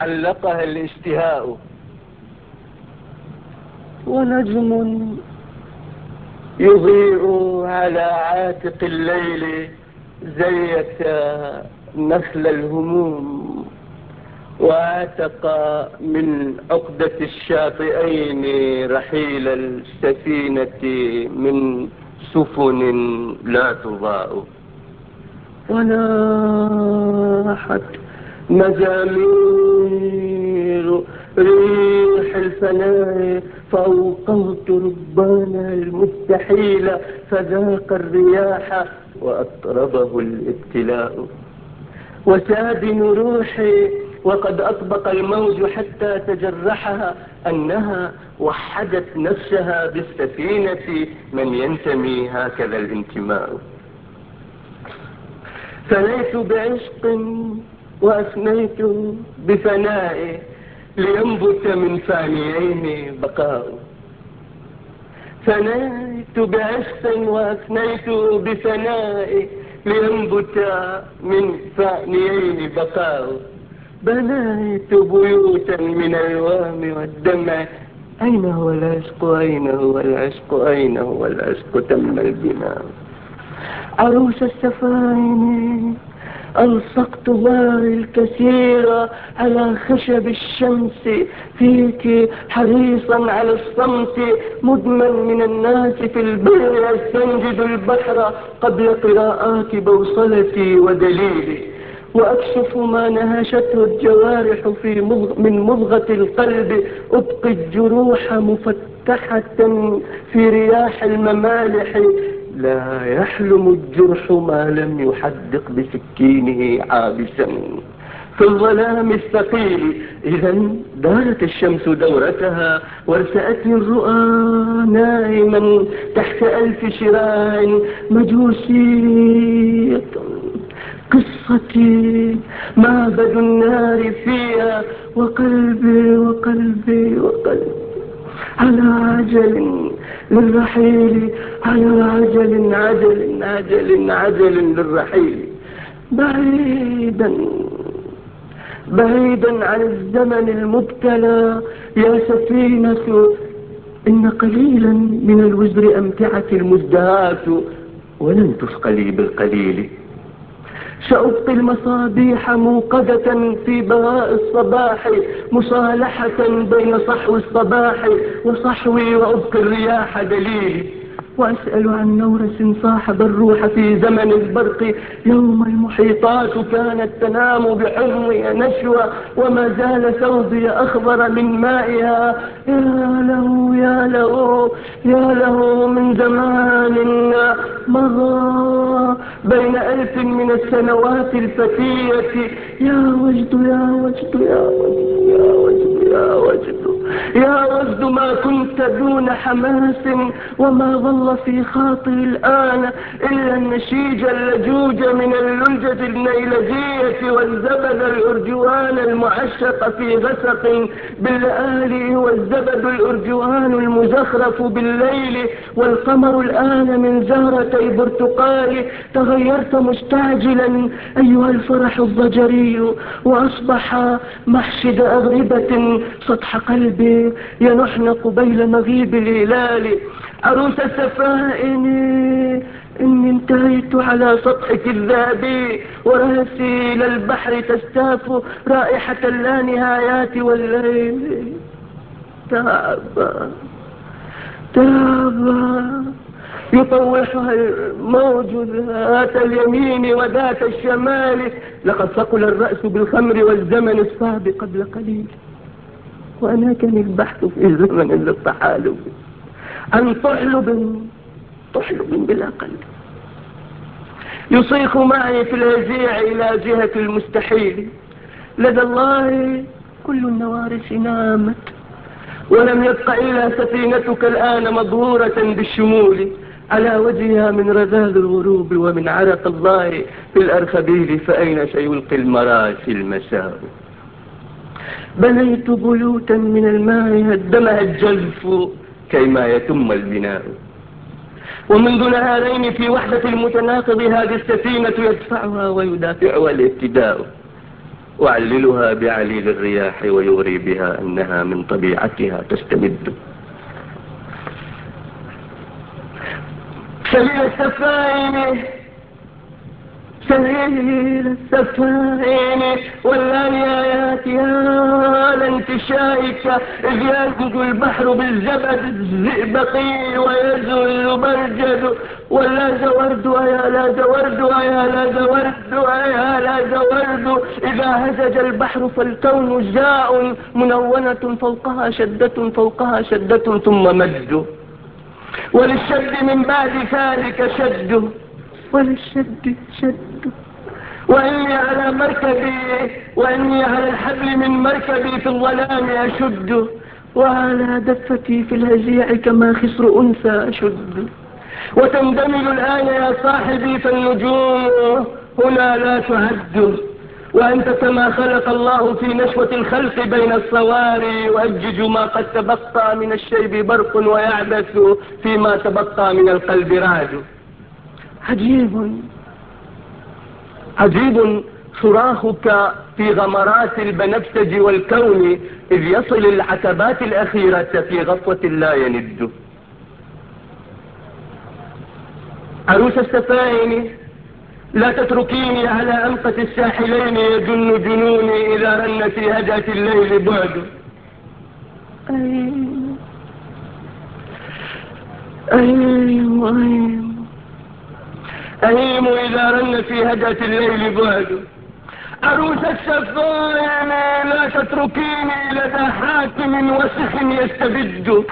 علقها الاشتهاء. ونجم يضيء على عاتق الليل زيت نخل الهموم وعتق من عقدة الشاطئين رحيل السفينة من سفن لا تضاء. وناحت مزامير ريح الفناء فأوقوت ربان المستحيل فذاق الرياح وأطربه الابتلاء. وسادن روحي وقد أطبق الموج حتى تجرحها أنها وحدت نفسها بالسفينة من ينتمي هكذا الانتماء. ثنيت بعشق وأثنيت بفناء لينبت من فانيين بقاء. ثنيت بعشق وأثنيت بفناء لينبت من فانيين بقاء. بنيت بيوتا من الوام والدمع أين هو العشق؟ أين هو العشق؟ أين هو العشق؟ تم البناء. عروس السفاين ألصقت ماري الكثير على خشب الشمس فيك حريصا على الصمت مدمن من الناس في البر يستنجد البحر قبل قراءات بوصلتي ودليلي. وأكشف ما نهشته الجوارح في مضغ من مضغة القلب أبقي الجروح مفتحة في رياح الممالح. لا يحلم الجرح ما لم يحدق بسكينه عابسا. في الظلام الثقيل إذا دارت الشمس دورتها وارسأتني الرؤى نائما تحت ألف شراع مجوسية قصتي معبد النار فيها وقلبي وقلبي وقلبي. على عجل للرحيل على عجل عجل عجل عجل للرحيل. بعيدا بعيدا عن الزمن المبتلى يا سفينة إن قليلا من الوزر أمتعة المزدهات ولن تثقلي بالقليل. سأبقي المصابيح موقدة في بهاء الصباح مصالحة بين صحو الصباح وصحوي وأبقي الرياح دليلي وأسأل عن نورس صاحب الروح في زمن البرق. يوم المحيطات كانت تنام بحضني نشوى وما زال ثوبي أخضر من مائها. يا له يا له يا له من زمان مضى. بين ألف من السنوات الفتية. يا وجد يا وجد يا وجد يا وجد يا وجد يا وجد. ما كنت دون حماس وما ظل في خاطري الآن إلا النشيج اللجوج من اللجة النيلجية والزبد الأرجوان المعشق في غسق باللآلي والزبد الأرجوان المزخرف بالليل والقمر الآن من زهرتي برتقال. تغيرت مستعجلا أيها الفرح الضجري وأصبح محشد أغربة سطح قلبي ينحنق بين مغيب الهلال. عروس السفائن إني انتهيت على سطحك الذهبي ورأسي إلى البحر تستاف رائحة اللانهايات والليل. تعبا تعبا يطوحها الموج ذات اليمين وذات الشمال. لقد ثقل الرأس بالخمر والزمن الصعب قبل قليل. وأنا كان البحث في زمن للتحالف عن طحلب طحلب بلا قلب يصيخ معي في الهزيع إلى جهة المستحيل. لدى الله كل النوارس نامت ولم يبق إلا سفينتك الآن مضهورة بالشمول. على وجهها من رذاذ الغروب ومن عرق الله في الأرخبيل فأين سيلقي المراسي المساء بنيت بيوتا من الماء هدمها الجلف كيما يتم البناء. ومنذ نهارين في وحدة المتناقض هذه السفينة يدفعها ويدافعها الابتداء أعللها بعليل الرياح ويغري بها أنها من طبيعتها تستمد. سبيل السفائن سبيل السفائن والآيات يا لانتشائك إذ يزج البحر بالزبد الزئبقي ويزل برجد ولا زورد يا لا زورد يا لا زورد يا لا زورد. إذا هزج البحر فالكون جاء منونة فوقها شدة فوقها شدة ثم مد وللشد من بعد ذلك شد. وللشد شد. وإني على مركبي وإني على الحبل من مركبي في الظلام أشد وعلى دفتي في الهزيع كما خسر أنثى أشد. وتندمل الآن يا صاحبي فالنجوم هنا لا تعد وأنت كما خلق الله في نشوة الخلق بين الصواري يؤجج ما قد تبقى من الشيب برق ويعبث فيما تبقى من القلب رعد عجيب. عجيب صراخك في غمرات البنفسج والكون إذ يصل العتبات الأخيرة في غفوة لا يند. عروس السفائن لا تتركيني على أنقة الساحلين يجن جنوني إذا رن في هدأة الليل بعد. أيم أيم أيم أهيم إذا رن في هدأة الليل بعد. عروس السفائن لا تتركيني لدى حاكم وسخ يستبد.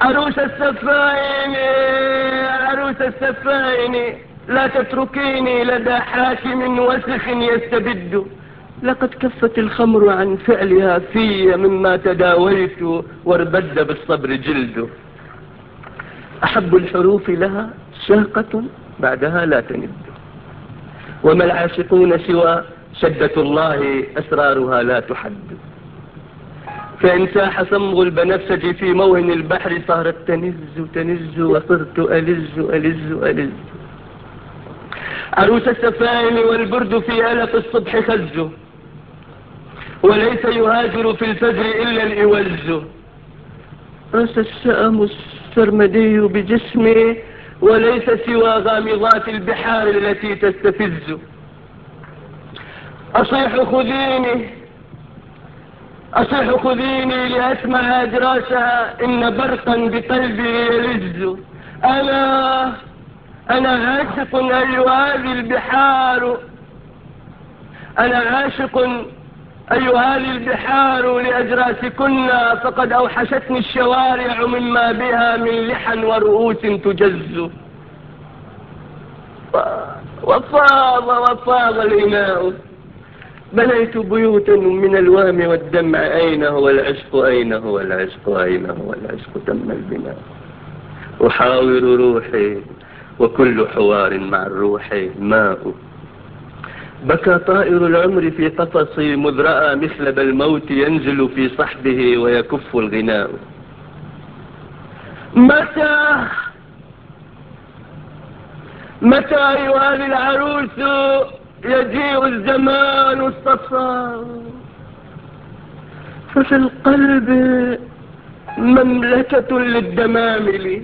عروس السفاين عروس السفاين لا تتركيني لدى حاكم وسخ يستبد. لقد كفت الخمر عن فعلها في مما تداويت واربد بالصبر جلد. أحب الحروف لها شاقة بعدها لا تند. وما العاشقون سوى شدة الله أسرارها لا تحد. فإن ساح صمغ البنفسج في موهن البحر صارت تنز تنز وصرت ألز ألز ألز. عروس السفائن والبرد في ألق الصبح خز. وليس يهاجر في الفجر إلا الإوز رس السأم السرمدي بجسمي وليس سوى غامضات البحار التي تستفز. أصيح خذيني أصيح خذيني لأسمع أدراسها إن برقا بقلبي يلز. أنا أنا عاشق أيها البحار. أنا عاشق أيها البحار لأجراسكن فقد أوحشتني الشوارع مما بها من لحى ورؤوس تجز. وفاض وفاض الإناء بنيت بيوتا من الوام والدمع أين هو العشق أين هو العشق أين هو العشق تم البناء. أحاور روحي وكل حوار مع الروح ماء. بكى طائر العمر في قفصي مذ رأى مثلب الموت ينزل في صحبه ويكف الغناء. متى؟ متى يوالي العروس يجيء الزمان الصفا؟ ففي القلب مملكة للدمامل.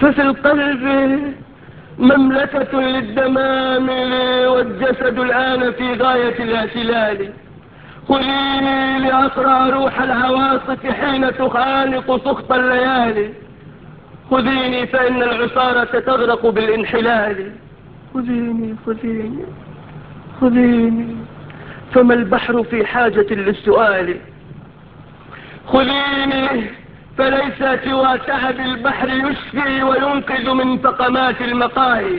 ففي القلب مملكة للدمامل والجسد الآن في غاية الاعتلال. خليني لأقرأ روح العواصف حين تخانق سخط الليالي. خذيني فإن العصارة تغرق بالانحلال. خذيني خذيني خذيني. فما البحر في حاجة للسؤال؟ خذيني فليس سوى تعب البحر يشفي وينقذ من فقمات المقاهي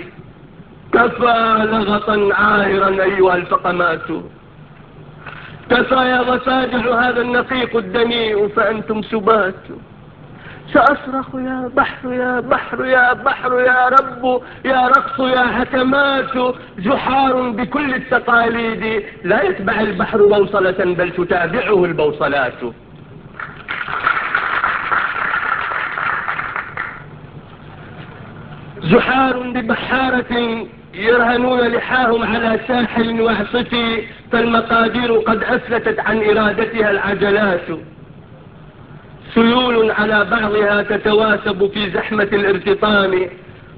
كفى لغطا عاهرا أيها الفقمات كفى يا ضفادع هذا النقيق الدنيء فأنتم سبات. سأصرخ يا بحر يا بحر يا بحر يا رب يا رقص يا حكمات جحار بكل التقاليد لا يتبع البحر بوصلة بل تتابعه البوصلات. زحار ببحارة يرهنون لحاهم على ساحل وعصفي فالمقادير قد أفلتت عن إرادتها العجلات سيول على بعضها تتواسب في زحمة الارتطام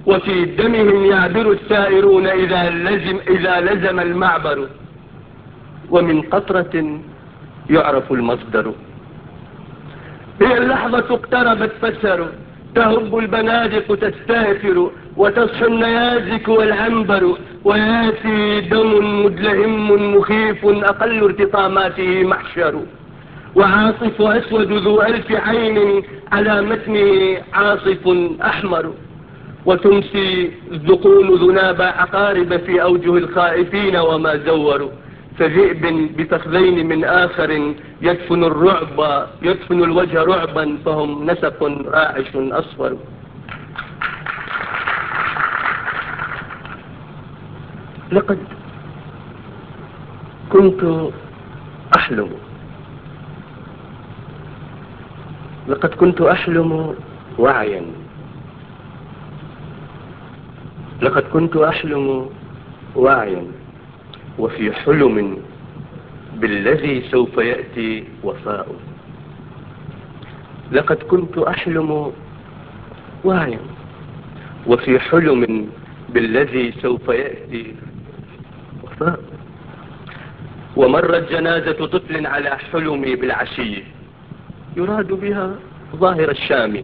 وفي دمهم يعبر السائرون إذا لزم, إذا لزم المعبر. ومن قطرة يعرف المصدر. هي اللحظة اقتربت فسروا تهب البنادق تستهفر وتصحو النيازك والعنبر وياتي دم مدلهم مخيف أقل ارتطاماته محشر. وعاصف أسود ذو ألف عين على متنه عاصف أحمر. وتمسي الذقون ذناب عقارب في أوجه الخائفين وما زوروا. فذئب بفخذين من آخر يدفن الرعب يدفن الوجه رعبا فهم نسق راعش أصفر. لقد كنت أحلم. لقد كنت أحلم وعيا. لقد كنت أحلم واعيا وفي حلم بالذي سوف يأتي وفاء. لقد كنت أحلم واعيا. وفي حلم بالذي سوف يأتي وفاء. ومرت جنازة طفل على حلمي بالعشي. يراد بها ظاهر الشام.